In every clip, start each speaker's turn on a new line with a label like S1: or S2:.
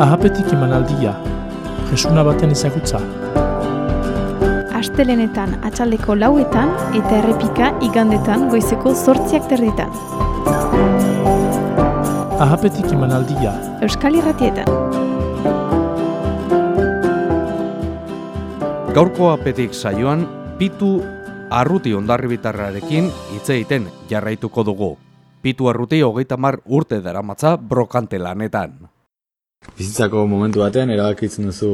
S1: Ahapetik emanaldia, jesuna baten ezagutza.
S2: Astelenetan atxaldeko lauetan eta errepika igandetan goizeko zortziak terditan.
S1: Ahapetik emanaldia,
S2: Euskal Irratietan.
S3: Gaurko apetik saioan, pitu arruti ondarribitarrarekin hitz egiten jarraituko dugu. Pitu arruti hogeita mar urte daramatza brokante lanetan.
S4: Bizitzako momentu baten erabakitzen duzu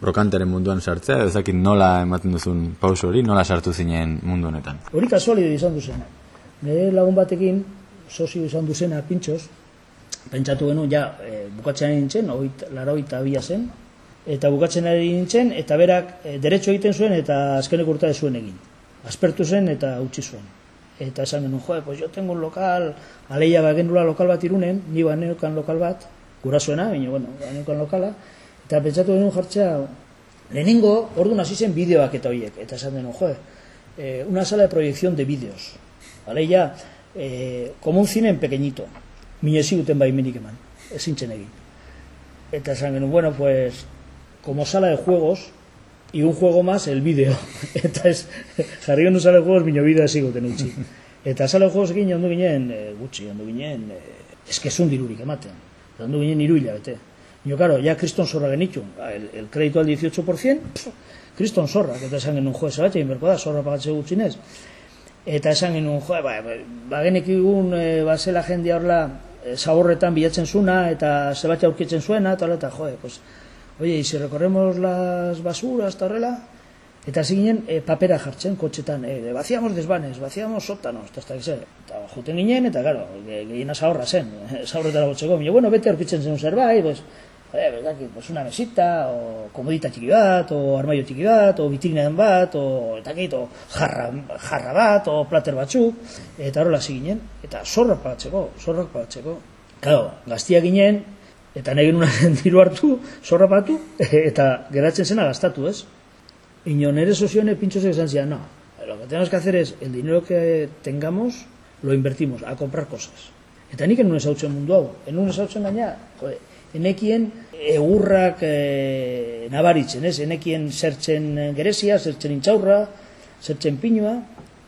S4: brokantaren munduan sartzea, edo ez dakit nola ematen duzun pauso hori, nola sartu zinen mundu honetan.
S5: Hori kasualidad izan duzen. Nire lagun batekin, sozio izan duzena pintxoz, pentsatu genuen, ja, e, bukatzen ari nintzen, oit, laroita abia zen, eta bukatzen ari nintzen, eta berak e, derecho egiten zuen, eta azkenek urta zuen egin. Aspertu zen eta utzi zuen. Eta esan genuen, joe, pues yo tengo un lokal, aleia bagendula lokal bat irunen, ni baneukan lokal bat, gurasoena, baina, bueno, baneukan lokala, eta pentsatu genuen jartzea, lehenengo, orduan hasi zen bideoak eta horiek, eta esan genuen, joe, eh, una sala de proyección de vídeos, aleia, eh, como un cine en pequeñito, minezi duten baimenik eman, ezin zen egin. Eta esan genuen, bueno, pues, como sala de juegos, y un juego más el vídeo. Eta ez, jarri genuen sala de juegos, bino bideo ezigoten utzi. Eta sala de juegos egin ondu ginen, gutxi, ondu ginen, e, eskezun dirurik ematen. Eta ondu ginen iru hilabete. Yo, claro, ya kriston zorra genitu, el, el crédito al 18%, kriston zorra, eta esan genuen, jo, esabatxe, inberko da, zorra pagatze gutxinez. Eta esan genuen, jo, ba, ba, ba genekigun, e, ba, zela jendea horla, e, zaborretan bilatzen zuna, eta zebatxe aurkitzen zuena, eta, jo, pues, oye, y si recorremos las basuras, eta horrela, eta ginen e, papera jartzen, kotxetan, e, vaciamos desbanes, vaciamos sótanos, eta ez eta juten ginen, eta, claro, gehiena zaborra zen, zaborretara botzeko, Mio, bueno, bete aurkitzen zen zerbait, pues, eh, bedaki, pues una mesita, o komodita txiki bat, o armaio txiki bat, o bitignen bat, o etakit, o jarra, jarra bat, o plater batzuk, eta horrela hasi ginen, eta zorrak pagatzeko, zorrak pagatzeko. Claro, gaztia ginen, eta nahi genuen diru hartu, zorra pagatu, eta geratzen zena gastatu, ez? Ino nere sozione pintxosek esan zian, no, lo que tenemos que hacer es, el dinero que tengamos, lo invertimos a comprar cosas. Eta nik enun esautzen mundu hau, enun esautzen gaina, enekien egurrak e, nabaritzen, ez? Enekien zertzen gerezia, zertzen intxaurra, zertzen pinua,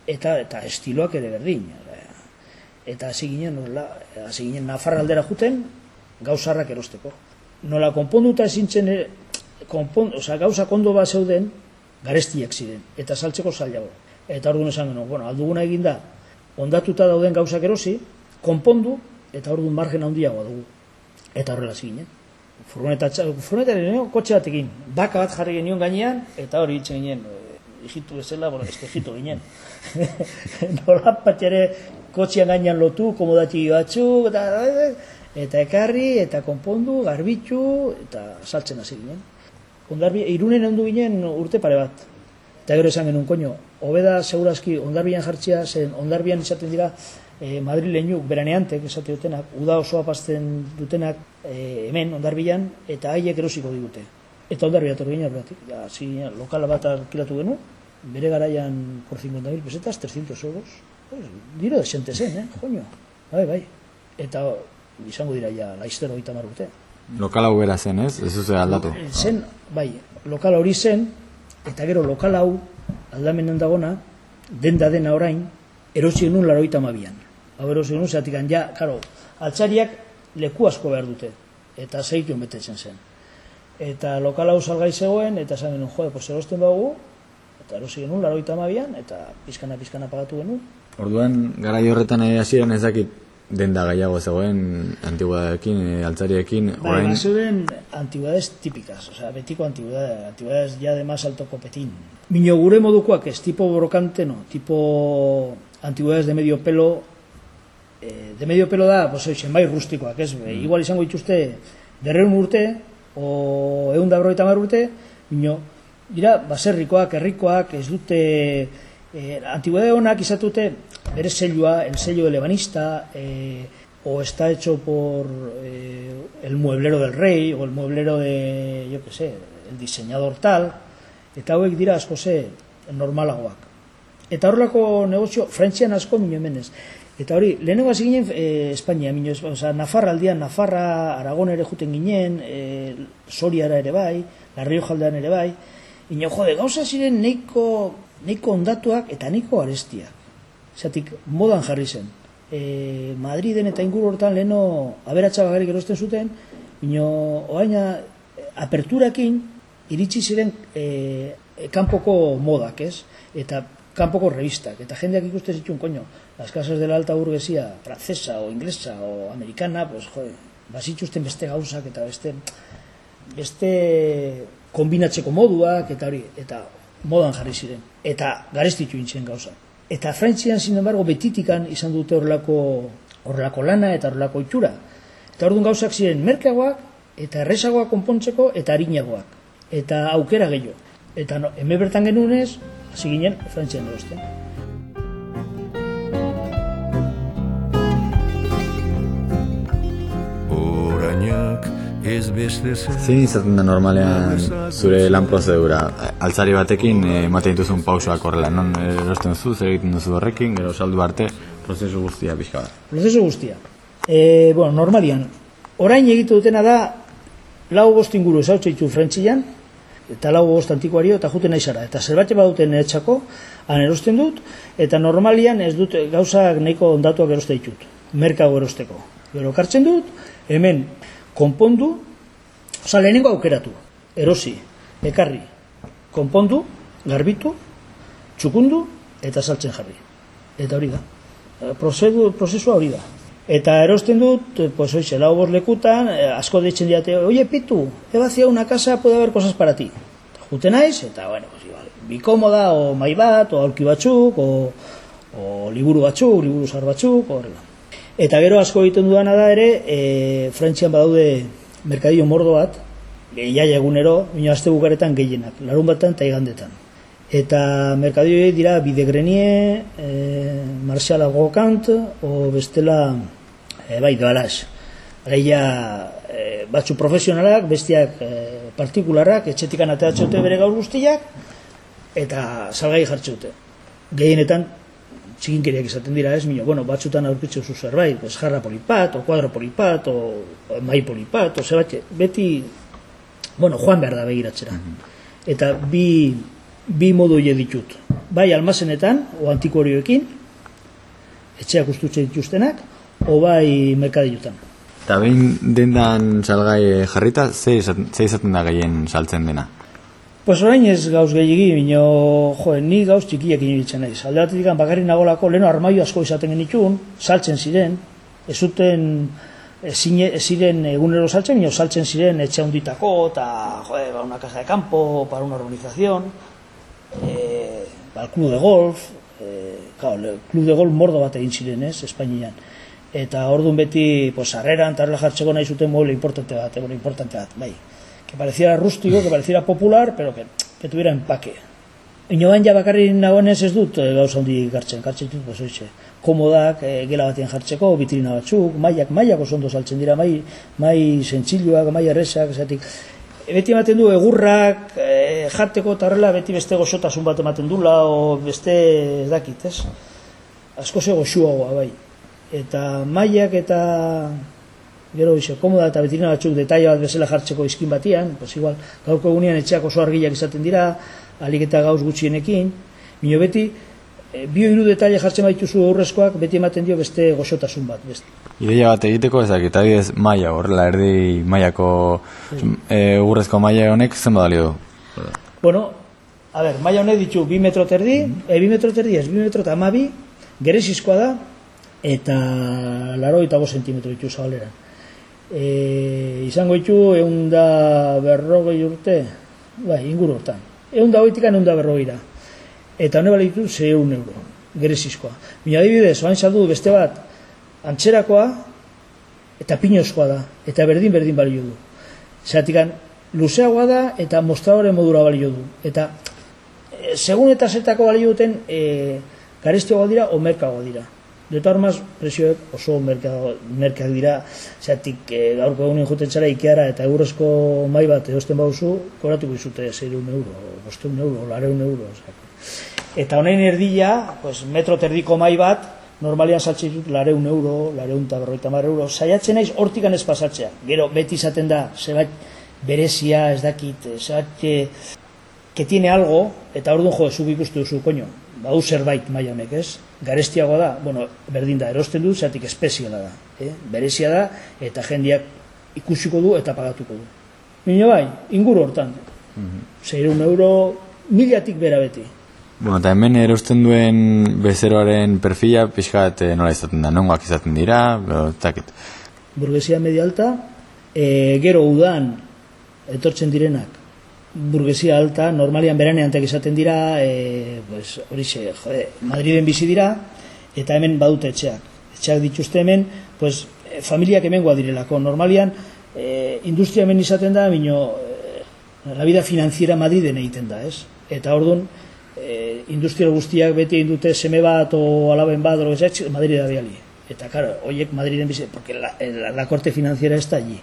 S5: eta eta estiloak ere berdin. Eta hasi ginen, nola, hasi ginen Nafarra aldera juten, gauzarrak erosteko. Nola konponduta ezintzen, konpon, oza, gauza kondo bat zeuden, garestiak ziren, eta saltzeko zailago. Eta orduan esan genuen, bueno, alduguna eginda, ondatuta dauden gauzak erosi, konpondu, eta orduan margen handiagoa dugu. Eta horrela ziginen. Furgoneta, furgoneta genuen kotxe batekin. Baka bat jarri genion gainean, eta hori hitzen ginen, e, hijitu bezala, bueno, eske hijitu ginen. Nola patxere kotxean gainean lotu, komodati batzuk, eta, eta ekarri, eta konpondu, garbitu, eta saltzen hasi ginen. Ondarbi, irunen ondu ginen urte pare bat. Eta gero esan genuen, koño, hobeda segurazki ondarbian jartzea, zen ondarbian izaten dira, e, madrileñuk beraneantek esate dutenak, uda osoa pasten dutenak e, hemen ondarbilan eta haiek erosiko digute. Eta ondarbia torri ginen horretik. Lokala bat alkilatu genu, bere garaian por 50.000 pesetas, 300 euros. Pues, diro desente zen, eh? joño. Bai, bai. Eta izango dira ja, laiztero gita marrute.
S4: Lokal hau bera zen, ez? Ez zuze aldatu.
S5: Zen, bai, lokal hori zen, eta gero lokal hau aldamenen dagona, denda dena orain, erosi genuen laroita mabian. Hau erosi genuen, zeatik ja, karo, altzariak leku asko behar dute, eta zeitu betetzen zen. Eta lokal hau salgai zegoen, eta esan genuen, jode, pues erosten bagu, eta erosi genuen laroita mabian, eta pizkana-pizkana pagatu genuen.
S4: Orduan, garai horretan hasieran ez dakit denda gaiago zegoen antiguadadekin, e, altzariekin,
S5: Bai,
S4: orain...
S5: zeuden antiguadades típicas, o sea, betiko antiguadades, antiguadades ya de más alto copetín. Mino gure modukoak ez, tipo brocante no, tipo antiguadades de medio pelo, eh, de medio pelo da, pues, oixen, bai rustikoak, ez, mm. igual izango dituzte berreun urte, o egun da berroita mar urte, mino, dira, baserrikoak, herrikoak, ez dute, eh, antiguadade honak izatute, bere selloa, el sello de lebanista, eh, o está hecho por eh, el mueblero del rey, o el mueblero de, yo qué sé, el diseñador tal, eta hauek dira asko ze normalagoak. Eta horrelako negozio, frantzian asko mino hemenez. Eta hori, lehenengo hasi ginen e, Espainia, minio, oza, Nafarra aldian, Nafarra, Aragon ere juten ginen, e, Soriara ere bai, Larrio jaldean ere bai, ino jode, gauza ziren neiko, neiko ondatuak eta neiko arestiak. Zatik, modan jarri zen. E, Madriden eta inguru hortan leheno aberatsa bagarrik erosten zuten, ino, oaina, aperturakin, iritsi ziren e, kanpoko modak, ez? Eta kanpoko revistak. Eta jendeak ikusten zituen, koño, las casas de la alta burguesía francesa o inglesa o americana, pues, joder, basituzten beste gauzak eta beste beste kombinatzeko moduak eta hori, eta modan jarri ziren. Eta garestitu intzen gauza. Eta Frantzian, sin embargo, betitikan izan dute horrelako, horrelako lana eta horrelako itxura. Eta orduan gauzak ziren merkagoak, eta errezagoak konpontzeko, eta harinagoak. Eta aukera gehiago. Eta no, hemen bertan genunez, hasi ginen Frantzian erosten.
S6: Orainak
S4: Zein izaten da normalean zure lan prozedura? Altzari batekin eh, ematen dituzun pausoak horrela, non erosten zu, zer egiten duzu horrekin, gero saldu arte, prozesu guztia pixka bat.
S5: Prozesu guztia. E, bueno, normalian, orain egitu dutena da, lau bost inguru esautze ditu frentzian, eta lau bost antikoario, eta juten naizara. Eta zerbait baduten etxako, han erosten dut, eta normalian ez dut gauzak nahiko ondatuak eroste ditut. Merkago erosteko. Gero kartzen dut, hemen konpondu, oza, lehenengo aukeratu, erosi, ekarri, konpondu, garbitu, txukundu, eta saltzen jarri. Eta hori da. Eh, Prozedu, prozesua hori da. Eta erosten dut, eh, pues oize, lau bost lekutan, eh, asko deitzen diate, oye, pitu, he una casa, puede haber cosas para ti. Jute naiz, eta, bueno, pues, igual, bikomoda, o mai bat, o aurki batzuk, o, o liburu batzuk, liburu zar batzuk, horrela. Eta gero asko egiten dudana da ere, e, Frantzian badaude merkadillo mordo bat, iaia egunero, ino aste bukaretan gehienak, larun batan eta igandetan. Eta merkadillo dira Bidegrenie, e, Marcial Agokant, o bestela, e, bai, doalaz. Gehia e, batzu profesionalak, bestiak e, partikularrak, etxetikan ateatxote bere gaur guztiak, eta salgai jartxeute. Gehienetan txikinkeriak izaten dira ez, mino, bueno, batzutan aurkitzu zu zerbait, pues, jarra polipat, o kuadro polipat, o, mai polipat, o zebat, beti, bueno, joan behar da begiratzera. Eta bi, bi modu hile ditut. Bai almazenetan, o antikorioekin, etxeak ustutze dituztenak, o bai merkadilutan.
S4: Eta behin dendan salgai eh, jarrita, ze ze izaten da gehien saltzen dena?
S5: Pues orain ez gauz gehiagi, bino, jo, ni gauz txikiak inibiltzen naiz. Alde batetik bakarrik nagolako, leheno armaio asko izaten genitun, saltzen ziren, ez zuten, ez zine- ez ziren egunero saltzen, bino saltzen ziren etxe handitako, eta, jo, ba, una casa de campo, para una urbanización, eh, ba, el club de golf, eh, claro, el club de golf mordo bat egin ziren, ez, Espainian. Eta orduan beti, pues, harreran, tarla jartzeko nahi zuten mueble importante bat, egon importante bat, bai. Que pareciera rústico, que pareciera popular, pero que, que tuviera empaque. Inoan ja bakarrik nagoenez ez dut eh, gauza handi gartzen, gartzen dut, pues, komodak, eh, gela batean jartzeko, vitrina batzuk, mailak, mailak oso ondo saltzen dira, mai, mai zentziluak, mai errezak, esatik, beti ematen du egurrak eh, jateko eta horrela beti beste goxotasun bat ematen dula, o beste ez dakit, ez? Asko ze goxuagoa, bai. Eta mailak eta gero iso, komoda eta betirina batzuk detaila bat bezala jartzeko izkin batian, pues igual, gaurko egunean etxeak oso argiak izaten dira, alik eta gauz gutxienekin, mino beti, e, bio hiru detaile jartzen baituzu aurrezkoak, beti ematen dio beste goxotasun bat, beste.
S4: Ideia bat egiteko ezak, eta bidez maia, horrela erdi maiako e, urrezko maia honek zen badalio du?
S5: Bueno, a ber, maila honek ditu bi metro terdi, e, bi metro terdi ez, bi metro eta amabi, gerezizkoa da, eta laro eta bost sentimetro ditu zabaleran. E, izango ditu egun da berrogei urte, bai, inguru hortan. Egun da hoitikan egun da berrogeira. Eta hone balitu zeun euro, gerezizkoa. Bina adibidez, oain saldu beste bat, antxerakoa, eta pinozkoa da, eta berdin-berdin balio du. Zeratikan, luzeagoa da, eta mostradore modura balio du. Eta, e, segun eta zetako balio duten, e, garestioago dira, o merkago dira. De todas formas, presioek oso merkak dira, zeatik e, gaurko egunen juten zara ikeara eta eurozko mai bat erosten bauzu, koratuko izute 6 euro, 5 euro, 8 euro, 8 euro. Osea. Eta honen erdila, pues, metro terdiko mai bat, normalian saltzen dut lareun euro, lareun eta berroita mar euro, saiatzen naiz hortikan ez pasatzea. Gero, beti izaten da, zebat berezia, ez dakit, zebat, que, que tiene algo, eta orduan jo, zuk ikustu duzu, koño, badu zerbait maila honek, ez? Garestiagoa da, bueno, berdin da, erosten du, zeatik espeziala da. Eh? Berezia da, eta jendiak ikusiko du eta pagatuko du. Mino bai, inguru hortan. Mm euro, milatik bera beti.
S4: Bueno, eta hemen erosten duen bezeroaren perfila pixkat eh, nola izaten da, nongoak izaten dira, zakit.
S5: Burgesia media alta, e, gero udan etortzen direnak, burgesia alta, normalian beraneantek izaten dira, e, pues, horixe, jode, Madriden bizi dira, eta hemen badute etxeak. Etxeak dituzte hemen, pues, e, familiak hemengoa direlako. Normalian, e, industria hemen izaten da, mino, e, la vida financiera Madriden egiten da, ez? Eta orduan, e, industrial guztiak beti egin dute seme bat o alaben bat, ez, Madrid da biali. Eta, claro, oiek Madriden bizi, porque la, la, la corte financiera está allí.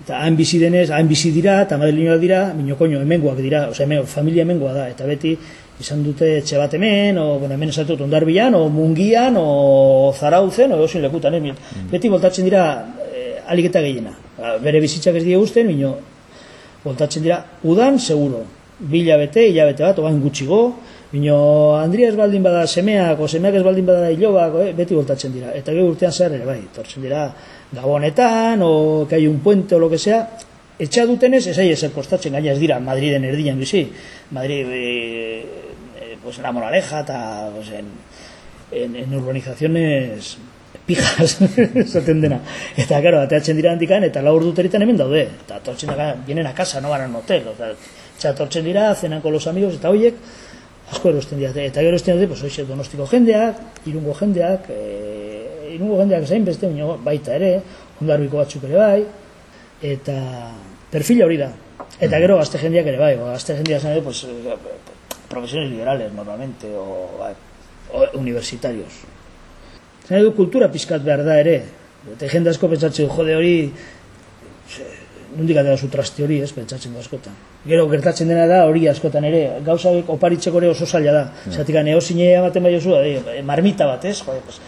S5: Eta hain bizi denez, hain bizi dira, eta madrileñoak dira, mino koño, hemengoak dira, osea, hemen, familia hemengoa da, eta beti izan dute etxe bat hemen, o, bueno, hemen esatut ondarbilan, o mungian, o zarautzen, o egosin lekutan, eh? beti voltatzen dira eh, aliketa gehiena. Ba, Bere bizitzak ez die guzten, mino, voltatzen dira, udan, seguro, bila bete, hilabete bat, oain gutxigo, Bino, Andrias baldin bada semeak, o semeak ez baldin bada hilobak, eh, beti voltatzen dira. Eta gero urtean zehar ere, bai, tortzen dira gabonetan, o que hay un puente o lo que sea, etxa dutenez, ez ahi ezer kostatzen, gaina ez dira Madriden erdian bizi. Madrid, eh, eh, pues en la moraleja, eta pues en, en, en urbanizaciones pijas, esaten dena. Eta, claro, ateatzen dira handikan, eta laur duteritan hemen daude. Eta tortzen dira, vienen a casa, no van al hotel. O sea, etxa tortzen dira, cenan con los amigos, eta hoiek, asko erosten dira. Eta gero erosten dira, pues, hoxe, donostiko jendeak, irungo jendeak, e, irungo jendeak zain beste, baina baita ere, ondarbiko batzuk ere bai, eta perfila hori da. Eta gero gazte jendeak ere bai, gazte jendeak zan pues, eh, profesiones liberales normalmente, o, bai, o universitarios. Zan edo kultura pizkat behar da ere. Eta jende asko pentsatzen, jode hori, nondik atera zu traste hori, ez, pentsatzen du askotan. Gero gertatzen dena da hori askotan ere, gauza oparitzeko ere oso zaila da. Mm. Zatik, neozine ematen bai oso, eh, marmita bat, ez, jode, pues,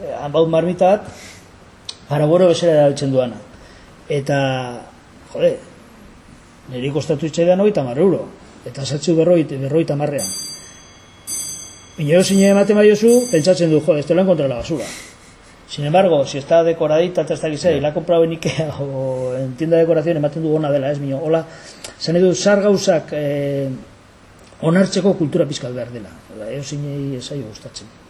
S5: eh, han baut marmita bat, araboro bezala erabiltzen duana. Eta, jode, niri kostatu itzaidan hori tamar euro. Eta zatzu berroi, berroi tamarrean. Inero zine ematen bai oso, pentsatzen du, jode, esto lo encontra la basura. Sin embargo, si está decoradita, eta ez da gizea, y la comprado en Ikea o en tienda de decoración, ematen du ona dela, ez mino, hola, zan edu, zar eh, onartzeko kultura pizkat behar dela. Eo zinei esaio gustatzen.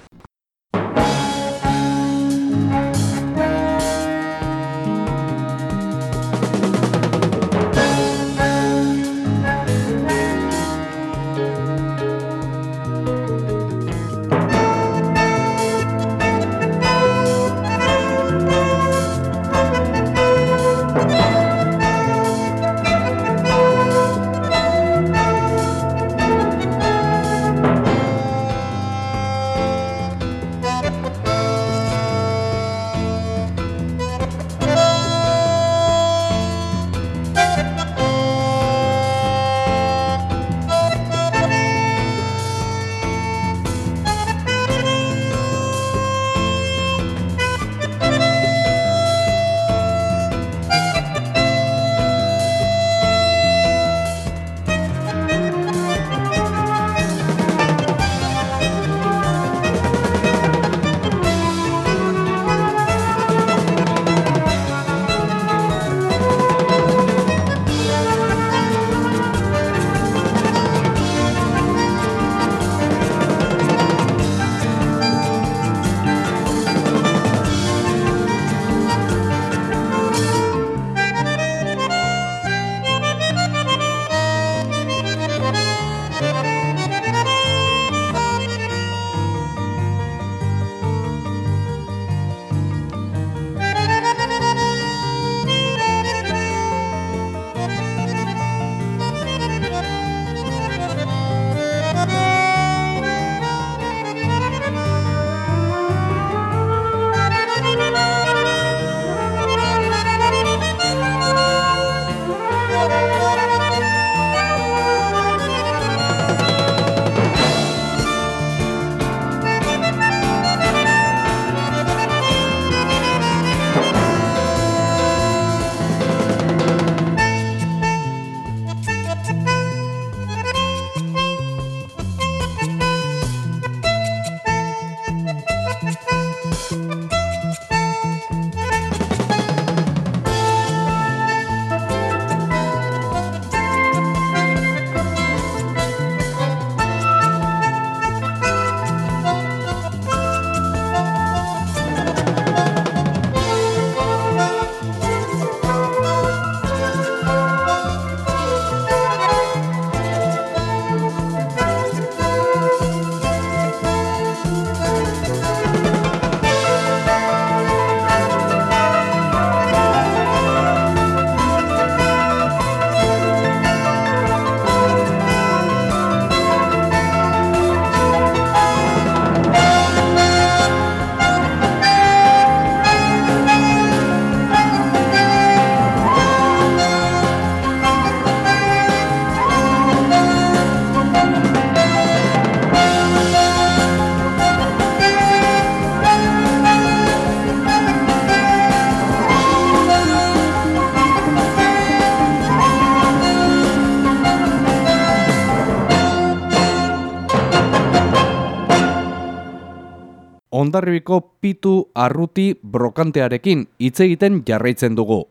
S3: Ondarribiko pitu arruti brokantearekin hitz egiten jarraitzen dugu.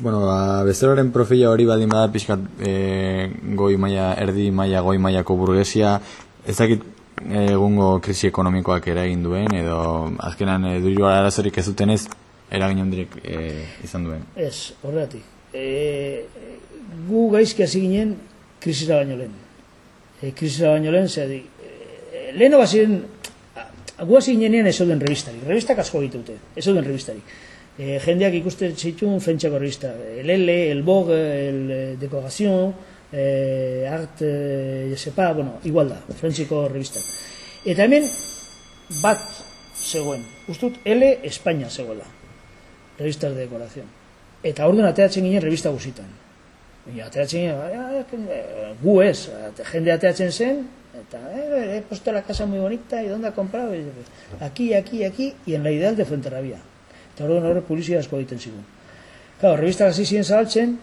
S4: Bueno, ba, bezeroaren profila hori badin bada pixkat e, goi maila, erdi maila, goi mailako burgesia, ez dakit e, egungo krisi ekonomikoak eragin duen, edo azkenan e, duiru arazorik ez dutenez, eragin ondirek e, izan duen.
S5: Ez, horregatik. E, gu gaizki hasi ginen krisira baino lehen. E, krisira baino lehen, zer di, e, leheno baziren, gu hasi ginenean ez zeuden revistarik. Revistak asko egitute, ez zeuden revistarik. E, jendeak ikusten zituen fentxako revista. El L, el Vogue, el eh, Decoration, e, Art, e, Jesepa, bueno, igual da, frentziko revista. Eta hemen bat zegoen. Ustut, L, España zegoela. Revistas de decoración. Eta orduan ateratzen ginen revista guzitan. Ateratzen ginen, "Ah, gu ez, jende ateratzen zen, eta eh, he puesto la casa muy bonita, y dónde ha comprado? Aquí, aquí, aquí, y en la ideal de Fuenterrabía. Eta orduan horre publizia asko egiten zigun. Claro, revistak hasi ziren zabaltzen,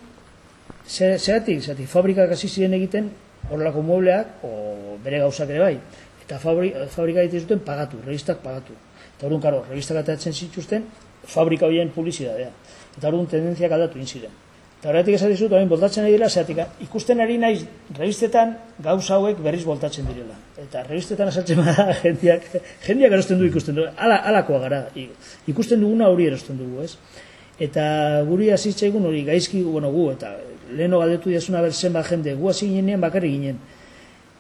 S5: ze- zeratik, zeratik, fabrikak hasi ziren egiten horrelako muebleak, o bere gauzak ere bai. Eta fabri, fabrika egiten zuten pagatu, revistak pagatu. Eta orduan, karo, revistak ateratzen zituzten, fabrika horien publizidadea. Eta orduan tendentziak aldatu egin ziren. Eta horretik esan dizut, orain boltatzen ari dela, zeratik, ikusten ari naiz revistetan gauza hauek berriz boltatzen direla. Eta revistetan asaltzen bada jendiak, jendiak erosten du ikusten du, ala, alakoa gara, ikusten duguna hori erosten dugu, ez? Eta guri hasitzaigun hori gaizki, bueno, gu, eta leheno galdetu diazuna ber zenbat jende, gu hasi ginenean bakarrik ginen.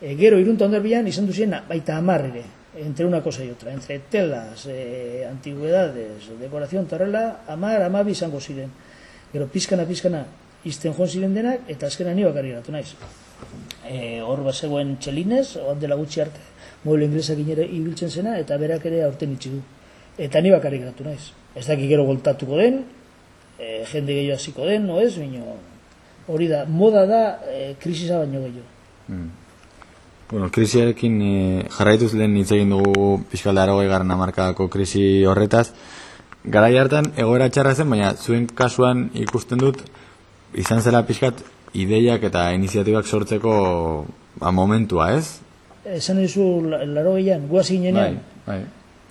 S5: E, gero irunta ondarbian izan duzien baita hamar ere, entre una cosa y otra, entre telas, e, antigüedades, decoración, torrela, hamar, amabi izango ziren. Gero pizkana, pizkana, izten joan ziren denak, eta azkenan ni bakarrik geratu naiz. E, hor bat zegoen txelinez, hor dela gutxi arte, mueble ingresak ere ibiltzen zena, eta berak ere aurten itxi du. Eta ni bakarrik geratu naiz. Ez dakik gero voltatuko den, e, jende gehiago hasiko den, no ez, baina hori da, moda da e, krisisa baino gehiago.
S4: Bueno, krisiarekin e, jarraituz lehen hitz egin dugu pixkalde arogei garren amarkadako krisi horretaz. Garai hartan egoera txarra zen, baina zuen kasuan ikusten dut izan zela pixkat ideiak eta iniziatibak sortzeko ba, momentua, ez?
S5: Esan dizu, laro gehian, guaz
S4: Bai,
S5: ginenean.
S4: bai.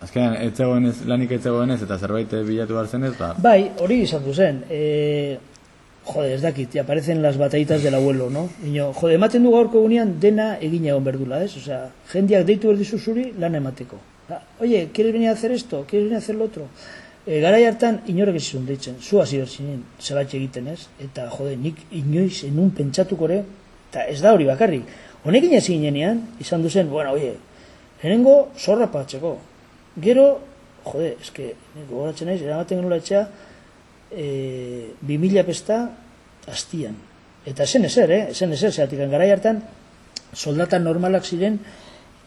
S4: Azkenean, ez zegoenez, lanik ez zegoenez eta zerbait bilatu behar zenez, ba,
S5: Bai, hori izan zen. E, jode, ez dakit, aparecen las batallitas del abuelo, no? Ino, jode, ematen du gaurko gunean dena egin egon berdula, ez? Osea, jendiak deitu berdizu zuri lan emateko. Ba, Oye, ¿quieres venir a hacer esto? ¿Quieres venir a hacer lo otro? E, garai hartan, inorek ez izun deitzen, zu hasi bertzinen, zebat egiten, ez? Eta, jode, nik inoiz enun pentsatuko ere, eta ez da hori bakarrik. Honekin hasi ginenean, izan duzen, bueno, oye, lehenengo zorra patzeko. Gero, jode, eske, gogoratzen naiz, eramaten genula etxea, e, 2000 pesta astian. Eta esen ezer, eh? Esen ezer, zeratik garai hartan, soldatan normalak ziren,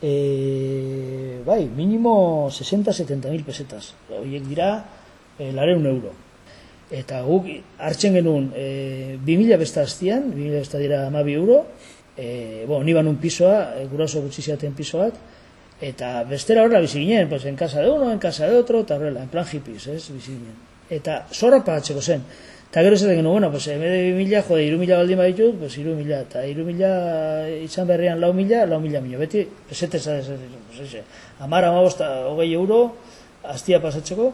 S5: e, bai, minimo 60-70 mil pesetas. Horiek dira, e, lareun euro. Eta guk hartzen genuen e, 2000 besta astian, 2000 besta dira 12 euro, e, bueno, ni banun pisoa, e, guraso gutxi ziaten pisoak, eta bestera horrela bizi ginen, pues en casa de uno, en casa de otro, eta horrela, en plan hippies, ez, bizi ginen. Eta zorra pagatzeko zen. Eta gero esaten bueno, pues en vez de 2000, jode, 3000 baldin baditut, pues 3000, eta 3000 izan berrean 4000, 4000 mino, beti, pesete ez, pues ese, amara, amabosta, hogei euro, astia pasatzeko,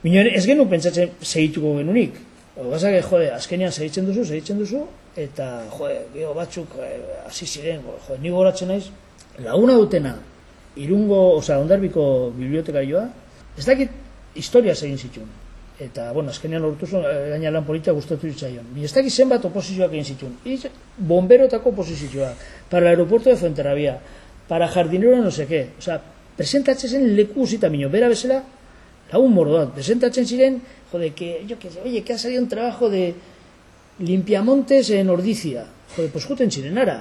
S5: Mino, ez genuen pentsatzen segituko genunik. Ogazak, jode, azkenean segitzen duzu, segitzen duzu, eta, jode, gero batzuk eh, hasi ziren, jode, ni goratzen naiz, laguna dutena, irungo, osea, ondarbiko bibliotekarioa, ez dakit historia egin zituen. Eta, bueno, azkenean lortu zuen, eh, gaina lan polita gustatu zitzaion. Ni ez dakit zenbat oposizioak egin zituen. Iz, bomberotako oposizioak, para aeropuerto de Fuenterrabía, para jardinero no sé qué. Osea, presentatzen zen leku zita mino, bera bezala, lagun mordoat, presentatzen ziren, jode, que, yo que oye, que ha salido un trabajo de limpiamontes en Ordicia. Jode, pues juten ziren ara.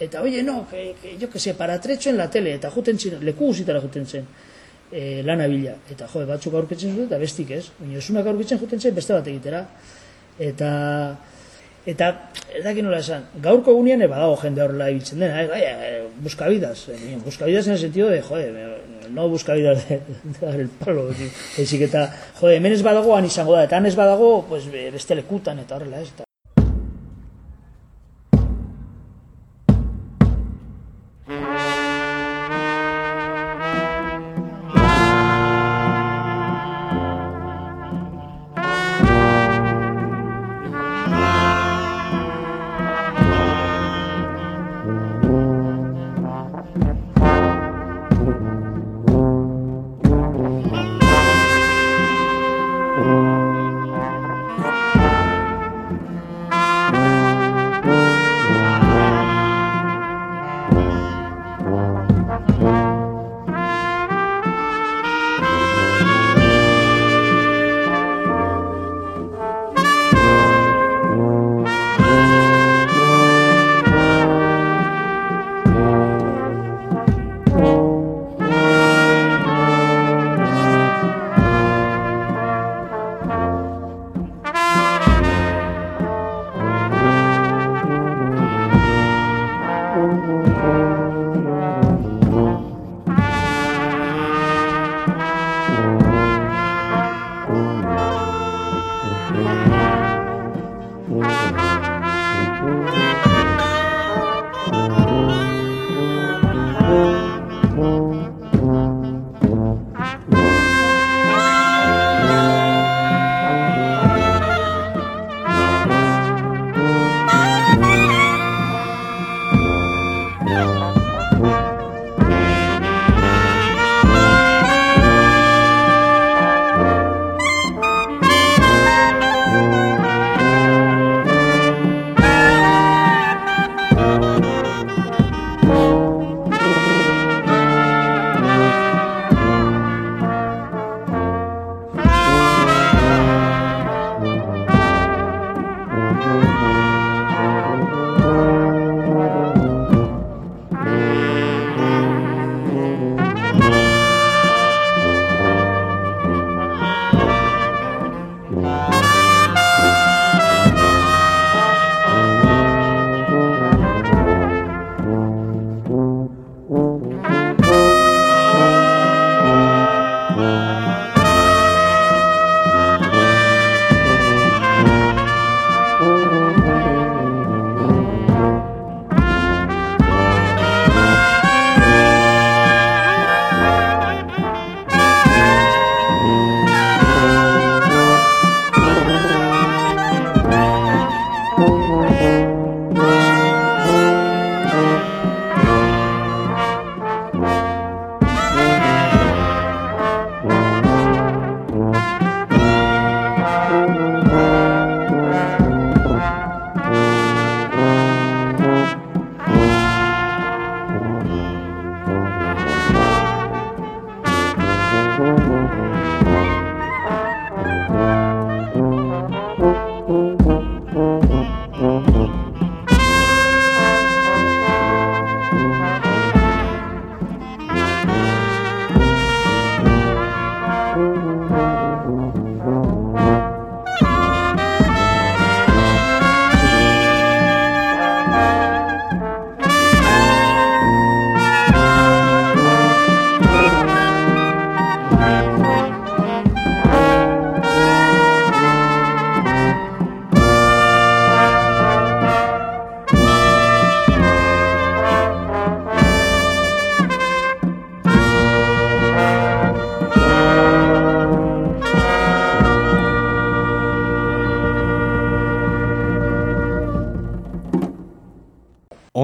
S5: Eta, oye, no, que, que yo que sé, para trecho en la tele, eta juten ziren, leku guzitara juten zen e, lana bila. Eta, jode, batzuk aurkitzen zuten, eta bestik ez. Baina, esunak aurkitzen juten zen, beste bat egitera. Eta, eta, ez dakit nola esan, gaurko gunean eba dago jende horrela ibiltzen dena, eh? Bai, buscavidas, eh, buscavidas en el sentido de, joder, no buscavidas de, de dar el palo, baizik eta, joder, hemen ez badago han izango da, eta han ez badago, pues, beste lekutan, eta horrela ez, eta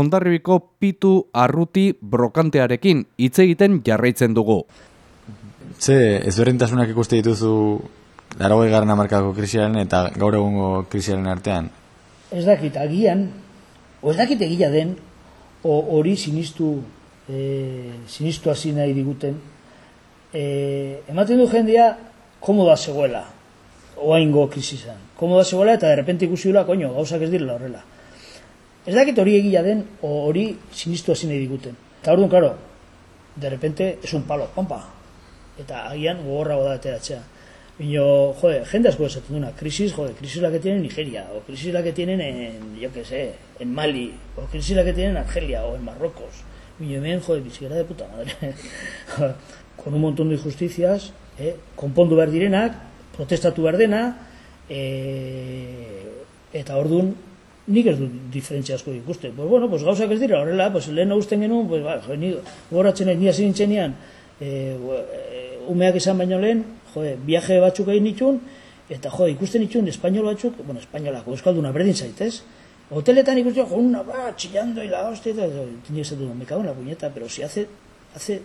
S3: Ondarribiko pitu arruti brokantearekin hitz egiten jarraitzen dugu.
S4: Ze ezberdintasunak ikuste dituzu larogei garren amarkako krisiaren eta gaur egungo krisiaren artean?
S5: Ez dakit, agian, o ez dakit egia den, o hori sinistu, e, sinistu hasi nahi diguten, e, ematen du jendea komoda zegoela, oaingo krisisan. Komoda zegoela eta derrepente ikusi dula, koño, gauzak ez direla horrela. Ez dakit hori egia den, hori sinistu nahi diguten. Eta orduan, claro, de repente es un palo, pompa. Eta agian gogorrago da ateratzea. Bino, jode, jende asko esaten duna, crisis, jode, crisis la que tienen en Nigeria, o crisis la que tienen en, yo que sé, en Mali, o crisis la que tienen en Argelia, o en Marruecos. Bino, hemen, jode, bizigera de puta madre. Con un montón de injusticias, eh, konpondu behar direnak, protestatu behar dena, eh, eta orduan, nik ez du diferentzia asko ikusten. Pues bueno, pues gauzak ez dira, horrela, pues lehen usten genuen, pues ba, jo, ni goratzen ez, ni hasi nintzenean, e, umeak izan baino lehen, jo, viaje batzuk egin nitun, eta jo, ikusten nitun, espainol batzuk, bueno, espainolako, euskalduna berdin zaitez, hoteletan ikusten, jo, una, ba, chillando y la hostia, eta, tiene ese dudo, me cago en la puñeta, pero si hace, hace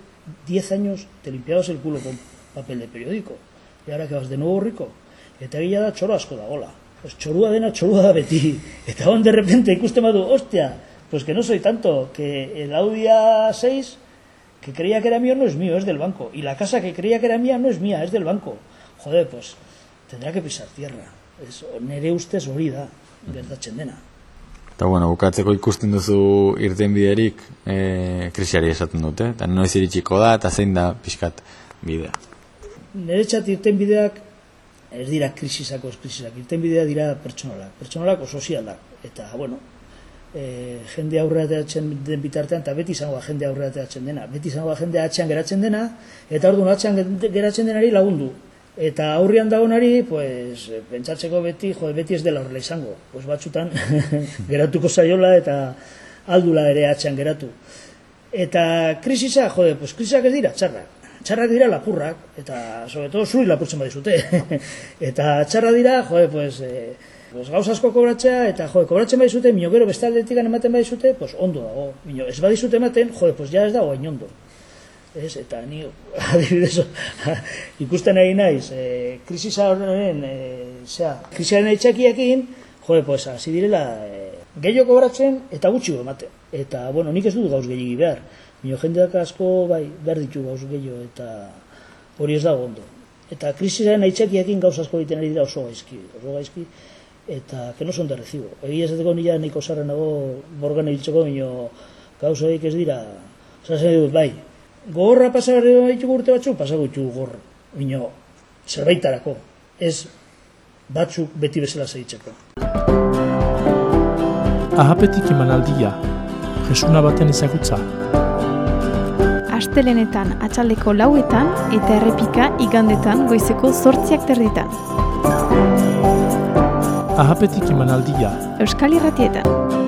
S5: 10 años te limpiabas el culo con papel de periódico, y ahora que vas de nuevo rico, eta egia da txoro asko da, gola. Pues txorua dena txorua da beti. Eta on de repente ikusten badu, hostia, pues que no soy tanto, que el Audi A6 que creía que era mío no es mío, es del banco. Y la casa que creía que era mía no es mía, es del banco. Joder, pues tendrá que pisar tierra. Es, nere ustez hori da, gertatzen dena.
S4: Eta bueno, bukatzeko ikusten duzu irten biderik e, krisiari esaten dute, eta noiz iritsiko da, eta zein da pixkat bidea.
S5: Nere txat irten bideak ez dira krisisako ez krisisak, irten bidea dira pertsonalak, pertsonalak o sozialak, eta bueno, e, jende aurrera ateratzen den bitartean, eta beti izango da jende aurrera ateratzen dena, beti izango da jende atxean geratzen dena, eta orduan atxean geratzen denari lagundu, Eta aurrian dagonari, pues, pentsatzeko beti, jo, beti ez dela horrela izango. Pues batzutan geratuko zaiola eta aldula ere atxan geratu. Eta krisisa, jode, pues krisisak ez dira txarrak. Txarrak dira lapurrak, eta sobre todo zuri lapurtzen badizute. eta txarra dira, jode, pues, eh, pues gauz asko kobratzea, eta jode, kobratzen badizute, mino gero beste aldetik ematen badizute, pues ondo dago. Mino, ez badizute ematen, jode, pues ja ez dago hain ondo. Ez, eta ni adibidez ikusten ari naiz, e, krisisa horren, e, zera, krisisaren aitzakiakin, jode, pues, hasi direla, e, gehiago kobratzen eta gutxi ematen. Eta, bueno, nik ez dut gauz gehiagi behar. Mino jendeak asko, bai, behar ditu gauz gehiago, eta hori ez dago ondo. Eta krisisaren aitzakiakin gauz asko egiten ari dira oso gaizki, oso gaizki, eta que no son de recibo. Egi ez dugu nila zarren nago borgan egitxeko, mino gauz horiek ez dira, zazen dut, bai, gogorra pasa behar ditugu urte batzuk, pasa ditugu gogorra. Bino, zerbaitarako, ez batzuk beti bezala zeitzeko.
S1: Ahapetik emanaldia, jesuna baten ezagutza.
S2: Astelenetan atxaldeko lauetan eta errepika igandetan goizeko zortziak terditan.
S1: Ahapetik emanaldia,
S2: Euskal Irratietan.